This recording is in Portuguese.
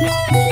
Música